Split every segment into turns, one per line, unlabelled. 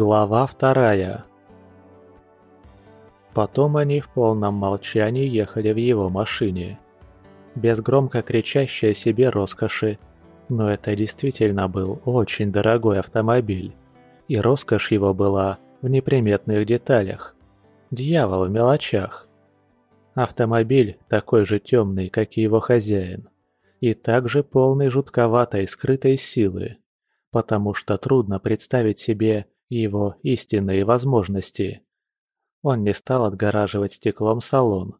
Глава вторая Потом они в полном молчании ехали в его машине. Без громко кричащей себе роскоши, но это действительно был очень дорогой автомобиль. И роскошь его была в неприметных деталях. Дьявол в мелочах. Автомобиль такой же темный, как и его хозяин. И также полный жутковатой скрытой силы. Потому что трудно представить себе его истинные возможности. Он не стал отгораживать стеклом салон.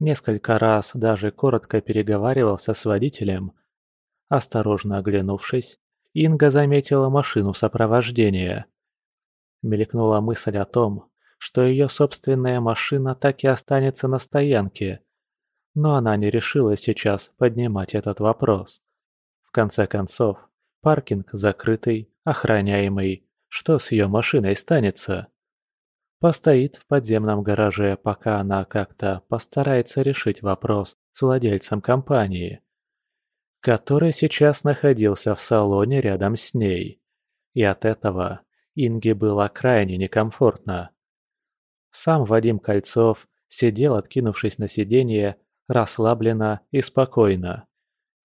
Несколько раз даже коротко переговаривался с водителем. Осторожно оглянувшись, Инга заметила машину сопровождения. Мелькнула мысль о том, что ее собственная машина так и останется на стоянке. Но она не решила сейчас поднимать этот вопрос. В конце концов, паркинг закрытый, охраняемый. Что с ее машиной станется? Постоит в подземном гараже, пока она как-то постарается решить вопрос с владельцем компании, который сейчас находился в салоне рядом с ней. И от этого Инге было крайне некомфортно. Сам Вадим Кольцов сидел, откинувшись на сиденье, расслабленно и спокойно.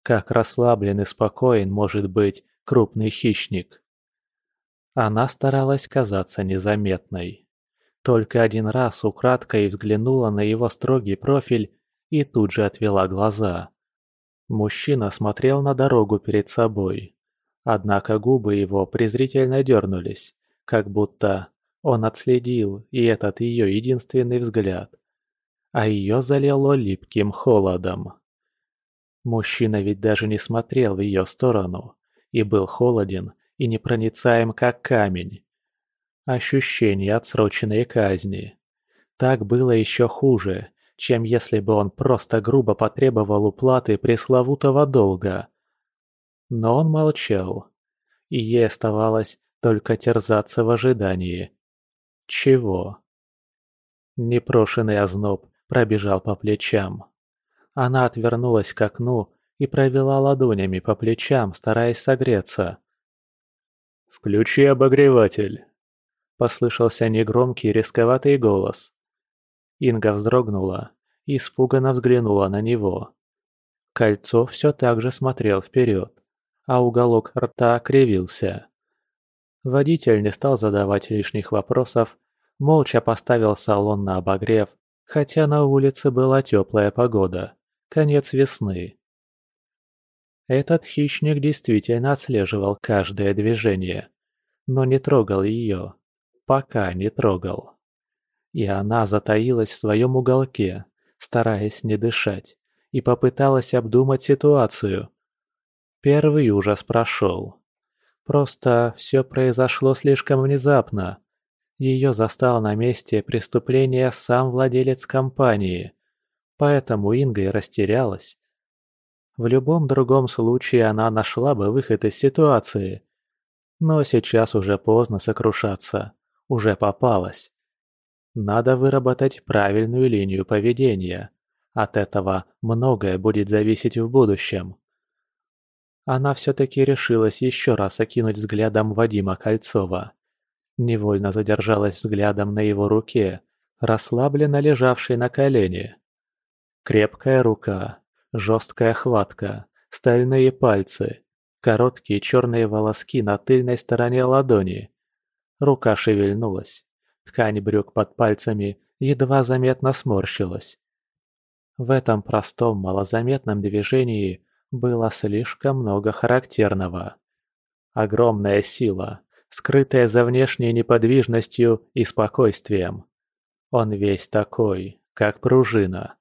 Как расслаблен и спокоен может быть крупный хищник. Она старалась казаться незаметной. Только один раз украдкой взглянула на его строгий профиль и тут же отвела глаза. Мужчина смотрел на дорогу перед собой. Однако губы его презрительно дернулись, как будто он отследил и этот ее единственный взгляд. А ее залило липким холодом. Мужчина ведь даже не смотрел в ее сторону и был холоден и непроницаем, как камень. Ощущение отсроченной казни. Так было еще хуже, чем если бы он просто грубо потребовал уплаты пресловутого долга. Но он молчал, и ей оставалось только терзаться в ожидании. Чего? Непрошенный озноб пробежал по плечам. Она отвернулась к окну и провела ладонями по плечам, стараясь согреться. «Включи обогреватель», Послышался негромкий рисковатый голос. Инга вздрогнула и испуганно взглянула на него. Кольцо все так же смотрел вперед, а уголок рта кривился. Водитель не стал задавать лишних вопросов, молча поставил салон на обогрев, хотя на улице была теплая погода, конец весны. Этот хищник действительно отслеживал каждое движение, но не трогал ее пока не трогал. И она затаилась в своем уголке, стараясь не дышать, и попыталась обдумать ситуацию. Первый ужас прошел. Просто все произошло слишком внезапно. Ее застал на месте преступления сам владелец компании, поэтому Инга и растерялась. В любом другом случае она нашла бы выход из ситуации. Но сейчас уже поздно сокрушаться уже попалась. Надо выработать правильную линию поведения. От этого многое будет зависеть в будущем. Она все-таки решилась еще раз окинуть взглядом Вадима Кольцова. Невольно задержалась взглядом на его руке, расслабленно лежавшей на колене. Крепкая рука, жесткая хватка, стальные пальцы, короткие черные волоски на тыльной стороне ладони. Рука шевельнулась. Ткань брюк под пальцами едва заметно сморщилась. В этом простом, малозаметном движении было слишком много характерного. Огромная сила, скрытая за внешней неподвижностью и спокойствием. Он весь такой, как пружина.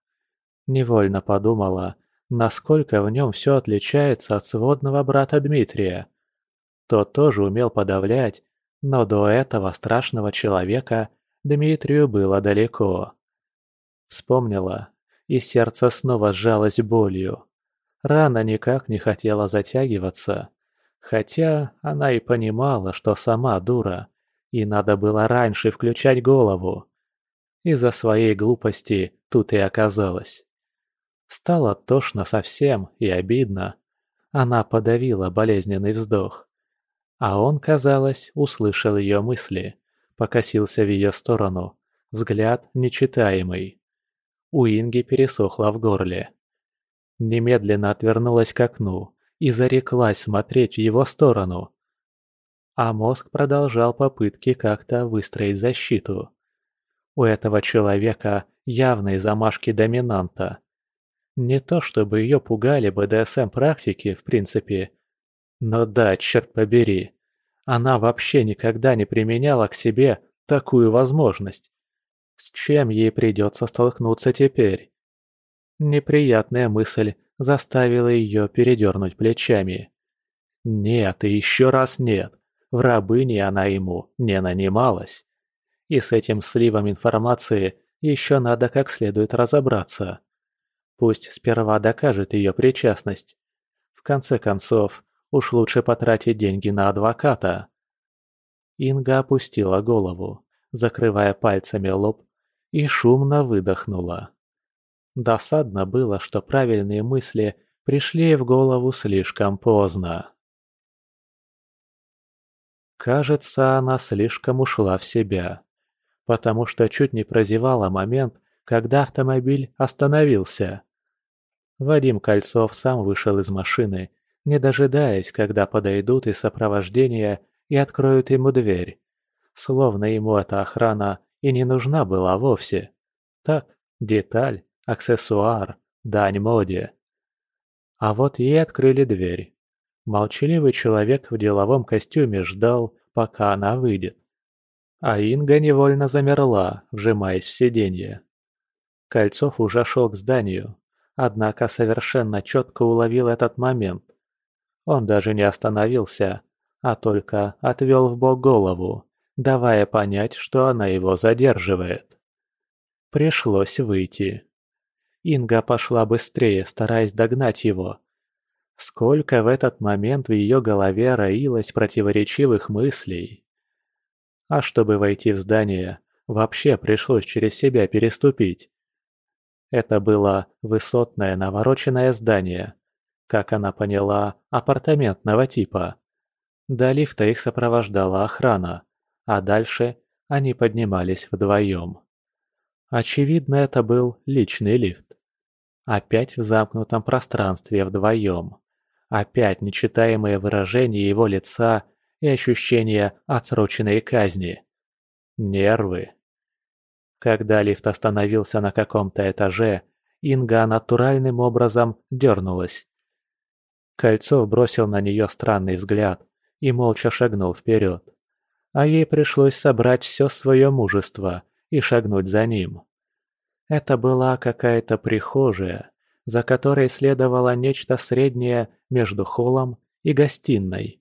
Невольно подумала, насколько в нем все отличается от сводного брата Дмитрия. Тот тоже умел подавлять но до этого страшного человека Дмитрию было далеко. Вспомнила, и сердце снова сжалось болью. Рана никак не хотела затягиваться, хотя она и понимала, что сама дура, и надо было раньше включать голову. Из-за своей глупости тут и оказалось. Стало тошно совсем и обидно. Она подавила болезненный вздох. А он, казалось, услышал ее мысли, покосился в ее сторону, взгляд нечитаемый. У Инги пересохло в горле. Немедленно отвернулась к окну и зареклась смотреть в его сторону. А мозг продолжал попытки как-то выстроить защиту. У этого человека явные замашки доминанта. Не то чтобы ее пугали БДСМ-практики, в принципе. Но да, черт побери, она вообще никогда не применяла к себе такую возможность. С чем ей придется столкнуться теперь? Неприятная мысль заставила ее передернуть плечами. Нет и еще раз нет. В рабыне она ему не нанималась. И с этим сливом информации еще надо как следует разобраться. Пусть сперва докажет ее причастность. В конце концов, уж лучше потратить деньги на адвоката. Инга опустила голову, закрывая пальцами лоб, и шумно выдохнула. Досадно было, что правильные мысли пришли в голову слишком поздно. Кажется, она слишком ушла в себя, потому что чуть не прозевала момент, когда автомобиль остановился. Вадим Кольцов сам вышел из машины, не дожидаясь, когда подойдут из сопровождения и откроют ему дверь. Словно ему эта охрана и не нужна была вовсе. Так, деталь, аксессуар, дань моде. А вот ей открыли дверь. Молчаливый человек в деловом костюме ждал, пока она выйдет. А Инга невольно замерла, вжимаясь в сиденье. Кольцов уже шел к зданию, однако совершенно четко уловил этот момент. Он даже не остановился, а только отвел в бок голову, давая понять, что она его задерживает. Пришлось выйти. Инга пошла быстрее, стараясь догнать его. Сколько в этот момент в ее голове роилось противоречивых мыслей. А чтобы войти в здание, вообще пришлось через себя переступить. Это было высотное навороченное здание, как она поняла, апартаментного типа. До лифта их сопровождала охрана, а дальше они поднимались вдвоем. Очевидно, это был личный лифт. Опять в замкнутом пространстве вдвоем. Опять нечитаемое выражение его лица и ощущение отсроченной казни. Нервы. Когда лифт остановился на каком-то этаже, Инга натуральным образом дернулась. Кольцов бросил на нее странный взгляд и молча шагнул вперед. А ей пришлось собрать все свое мужество и шагнуть за ним. Это была какая-то прихожая, за которой следовало нечто среднее между холлом и гостиной.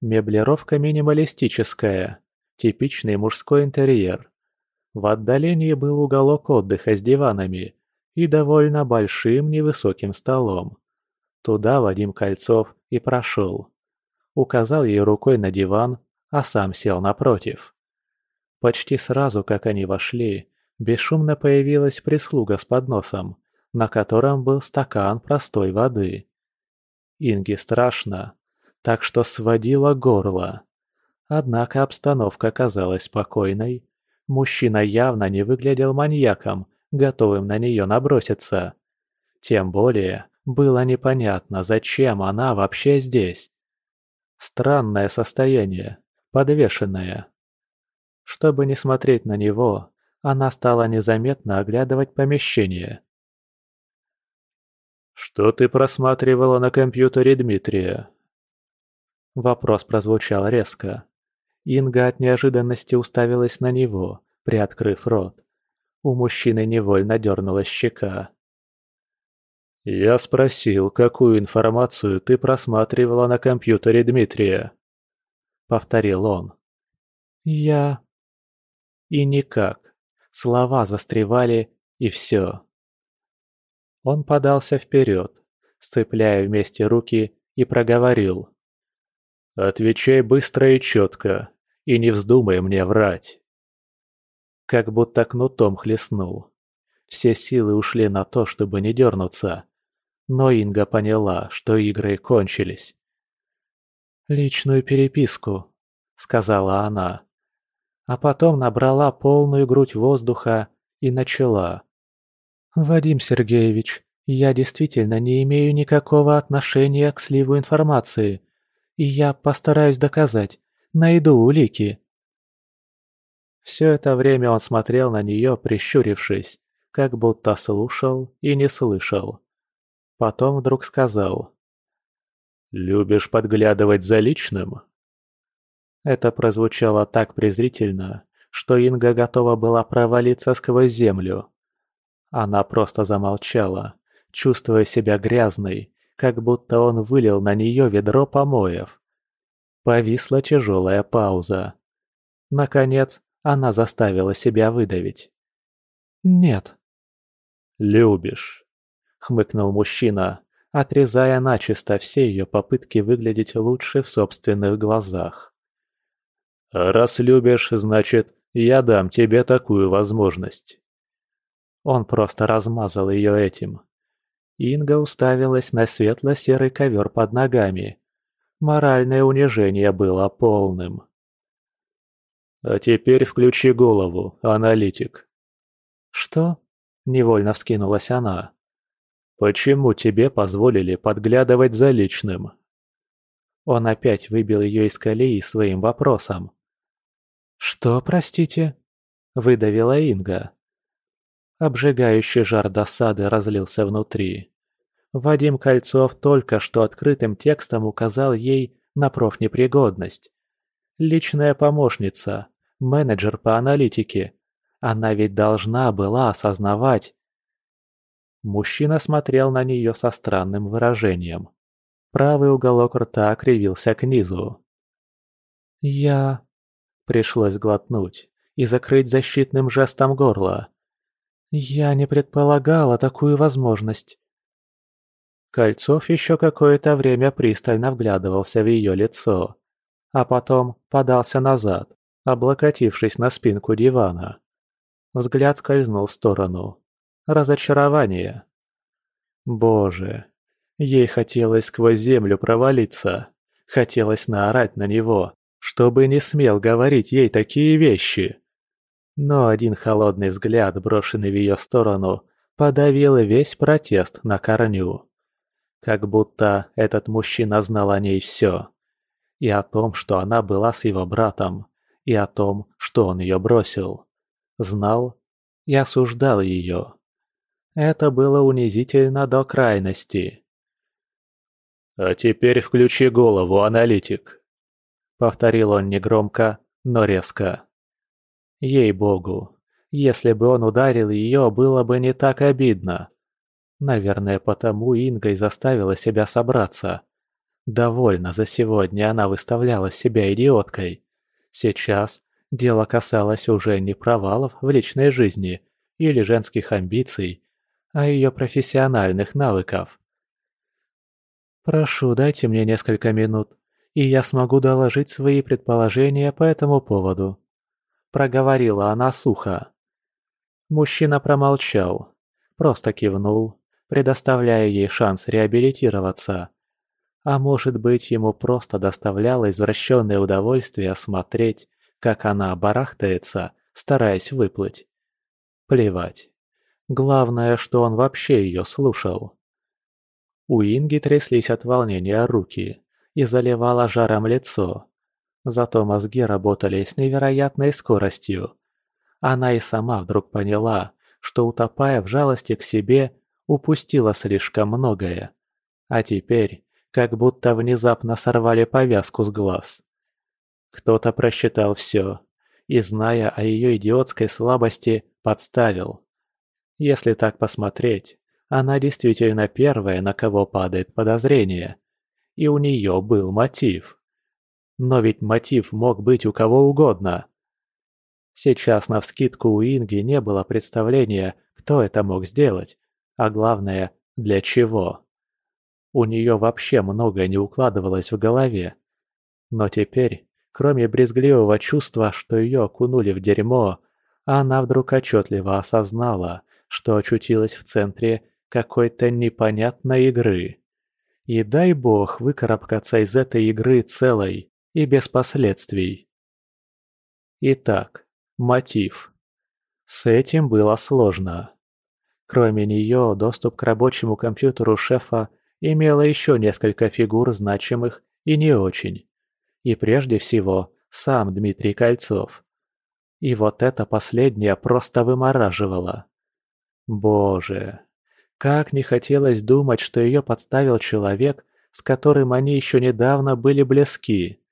Меблировка минималистическая, типичный мужской интерьер. В отдалении был уголок отдыха с диванами и довольно большим невысоким столом. Туда Вадим Кольцов и прошел. Указал ей рукой на диван, а сам сел напротив. Почти сразу, как они вошли, бесшумно появилась прислуга с подносом, на котором был стакан простой воды. Инге страшно, так что сводила горло. Однако обстановка казалась спокойной, Мужчина явно не выглядел маньяком, готовым на нее наброситься. Тем более, было непонятно, зачем она вообще здесь. Странное состояние, подвешенное. Чтобы не смотреть на него, она стала незаметно оглядывать помещение. «Что ты просматривала на компьютере Дмитрия?» Вопрос прозвучал резко. Инга от неожиданности уставилась на него, приоткрыв рот. У мужчины невольно дернулась щека. «Я спросил, какую информацию ты просматривала на компьютере Дмитрия?» Повторил он. «Я...» И никак. Слова застревали, и все. Он подался вперед, сцепляя вместе руки, и проговорил. «Отвечай быстро и четко, и не вздумай мне врать. Как будто кнутом хлестнул. Все силы ушли на то, чтобы не дернуться. Но Инга поняла, что игры кончились. «Личную переписку», — сказала она. а потом набрала полную грудь воздуха и начала. «Вадим Сергеевич, я действительно не имею никакого отношения к сливу информации, и я постараюсь доказать, найду улики». Все это время он смотрел на нее, прищурившись, как будто слушал и не слышал. Потом вдруг сказал. «Любишь подглядывать за личным?» Это прозвучало так презрительно, что Инга готова была провалиться сквозь землю. Она просто замолчала, чувствуя себя грязной, как будто он вылил на нее ведро помоев. Повисла тяжелая пауза. Наконец, она заставила себя выдавить. «Нет». «Любишь», — хмыкнул мужчина, отрезая начисто все ее попытки выглядеть лучше в собственных глазах. «Раз любишь, значит, я дам тебе такую возможность». Он просто размазал ее этим. Инга уставилась на светло-серый ковер под ногами. Моральное унижение было полным. «А теперь включи голову, аналитик». «Что?» – невольно вскинулась она. «Почему тебе позволили подглядывать за личным?» Он опять выбил ее из колеи своим вопросом. «Что, простите?» – выдавила Инга. Обжигающий жар досады разлился внутри. Вадим Кольцов только что открытым текстом указал ей на профнепригодность. Личная помощница, менеджер по аналитике. Она ведь должна была осознавать. Мужчина смотрел на нее со странным выражением. Правый уголок рта кривился к низу. «Я...» Пришлось глотнуть и закрыть защитным жестом горло. «Я не предполагала такую возможность». Кольцов еще какое-то время пристально вглядывался в ее лицо, а потом подался назад, облокотившись на спинку дивана. Взгляд скользнул в сторону. Разочарование. Боже, ей хотелось сквозь землю провалиться, хотелось наорать на него, чтобы не смел говорить ей такие вещи. Но один холодный взгляд, брошенный в ее сторону, подавил весь протест на корню. Как будто этот мужчина знал о ней все. И о том, что она была с его братом, и о том, что он ее бросил. Знал и осуждал ее. Это было унизительно до крайности. «А теперь включи голову, аналитик», Повторил он негромко, но резко. Ей-богу, если бы он ударил ее, было бы не так обидно. Наверное, потому Инга и заставила себя собраться. Довольно за сегодня она выставляла себя идиоткой. Сейчас дело касалось уже не провалов в личной жизни или женских амбиций, а ее профессиональных навыков. «Прошу, дайте мне несколько минут и я смогу доложить свои предположения по этому поводу», – проговорила она сухо. Мужчина промолчал, просто кивнул, предоставляя ей шанс реабилитироваться. А может быть, ему просто доставляло извращенное удовольствие смотреть, как она барахтается, стараясь выплыть. Плевать. Главное, что он вообще ее слушал. У Инги тряслись от волнения руки и заливала жаром лицо. Зато мозги работали с невероятной скоростью. Она и сама вдруг поняла, что, утопая в жалости к себе, упустила слишком многое. А теперь, как будто внезапно сорвали повязку с глаз. Кто-то просчитал все и, зная о ее идиотской слабости, подставил. Если так посмотреть, она действительно первая, на кого падает подозрение и у нее был мотив. Но ведь мотив мог быть у кого угодно. Сейчас навскидку у Инги не было представления, кто это мог сделать, а главное, для чего. У нее вообще многое не укладывалось в голове. Но теперь, кроме брезгливого чувства, что ее окунули в дерьмо, она вдруг отчетливо осознала, что очутилась в центре какой-то непонятной игры. И дай бог выкарабкаться из этой игры целой и без последствий. Итак, мотив. С этим было сложно. Кроме нее, доступ к рабочему компьютеру шефа имело еще несколько фигур значимых и не очень. И прежде всего, сам Дмитрий Кольцов. И вот это последнее просто вымораживало. Боже, как не хотелось думать, что ее подставил человек, с которым они еще недавно были близки.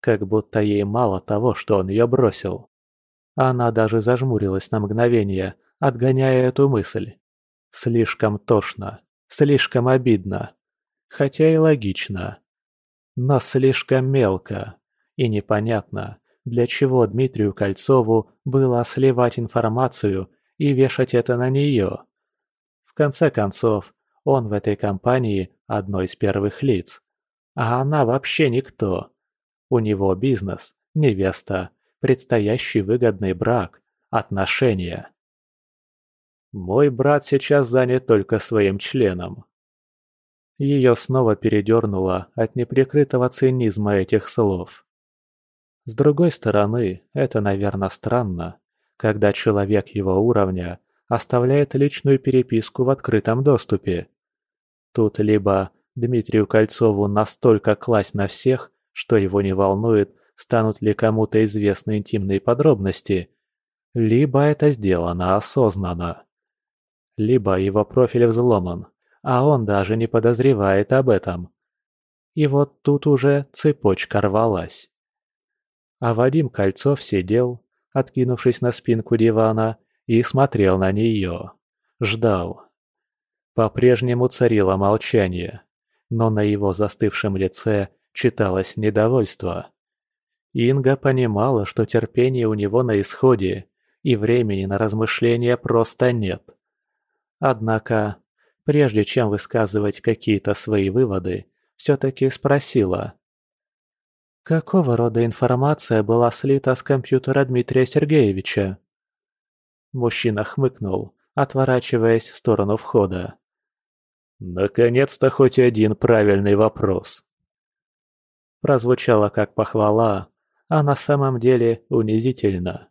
Как будто ей мало того, что он ее бросил. Она даже зажмурилась на мгновение, отгоняя эту мысль. Слишком тошно, слишком обидно. Хотя и логично. Но слишком мелко. И непонятно, для чего Дмитрию Кольцову было сливать информацию и вешать это на нее. В конце концов, он в этой компании одно из первых лиц. А она вообще никто. У него бизнес, невеста, предстоящий выгодный брак, отношения. Мой брат сейчас занят только своим членом. Ее снова передернуло от неприкрытого цинизма этих слов. С другой стороны, это, наверное, странно, когда человек его уровня оставляет личную переписку в открытом доступе. Тут либо Дмитрию Кольцову настолько класть на всех, что его не волнует, станут ли кому-то известны интимные подробности, либо это сделано осознанно. Либо его профиль взломан, а он даже не подозревает об этом. И вот тут уже цепочка рвалась. А Вадим Кольцов сидел, откинувшись на спинку дивана, и смотрел на нее. Ждал. По-прежнему царило молчание, но на его застывшем лице читалось недовольство. Инга понимала, что терпение у него на исходе, и времени на размышления просто нет. Однако, прежде чем высказывать какие-то свои выводы, все-таки спросила. Какого рода информация была слита с компьютера Дмитрия Сергеевича? Мужчина хмыкнул, отворачиваясь в сторону входа. Наконец-то хоть один правильный вопрос. Прозвучало как похвала, а на самом деле унизительно.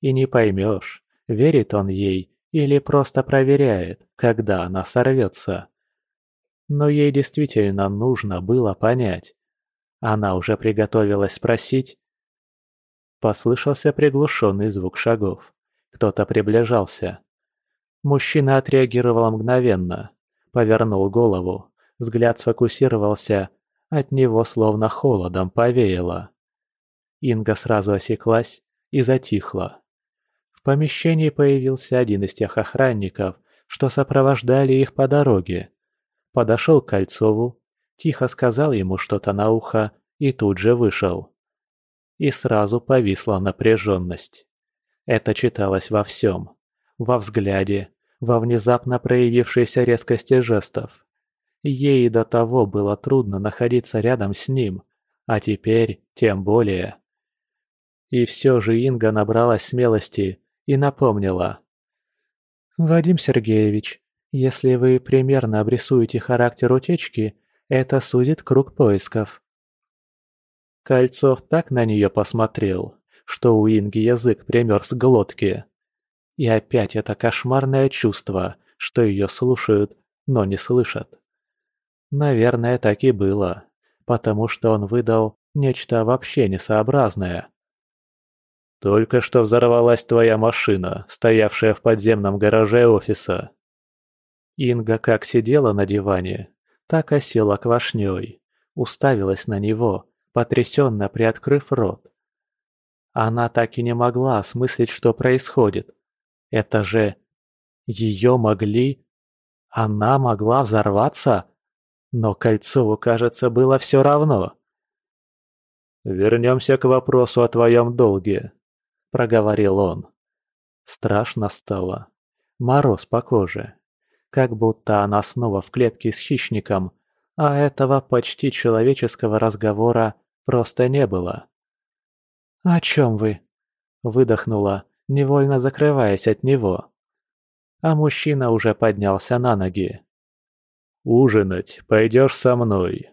И не поймешь, верит он ей или просто проверяет, когда она сорвется. Но ей действительно нужно было понять, она уже приготовилась спросить. Послышался приглушенный звук шагов. Кто-то приближался. Мужчина отреагировал мгновенно. Повернул голову. Взгляд сфокусировался. От него словно холодом повеяло. Инга сразу осеклась и затихла. В помещении появился один из тех охранников, что сопровождали их по дороге. Подошел к Кольцову, тихо сказал ему что-то на ухо и тут же вышел. И сразу повисла напряженность. Это читалось во всем. Во взгляде, во внезапно проявившейся резкости жестов. Ей до того было трудно находиться рядом с ним, а теперь тем более. И все же Инга набралась смелости и напомнила. «Вадим Сергеевич, если вы примерно обрисуете характер утечки, это судит круг поисков. Кольцов так на нее посмотрел, что у Инги язык примерз к глотке. И опять это кошмарное чувство, что ее слушают, но не слышат. Наверное, так и было, потому что он выдал нечто вообще несообразное. «Только что взорвалась твоя машина, стоявшая в подземном гараже офиса». Инга как сидела на диване, так осела квашней, уставилась на него, потрясенно приоткрыв рот. Она так и не могла осмыслить, что происходит. Это же... Ее могли... Она могла взорваться? Но Кольцову, кажется, было все равно. «Вернемся к вопросу о твоем долге», — проговорил он. Страшно стало. Мороз по коже как будто она снова в клетке с хищником, а этого почти человеческого разговора просто не было. «О чем вы?» – выдохнула, невольно закрываясь от него. А мужчина уже поднялся на ноги. «Ужинать пойдешь со мной,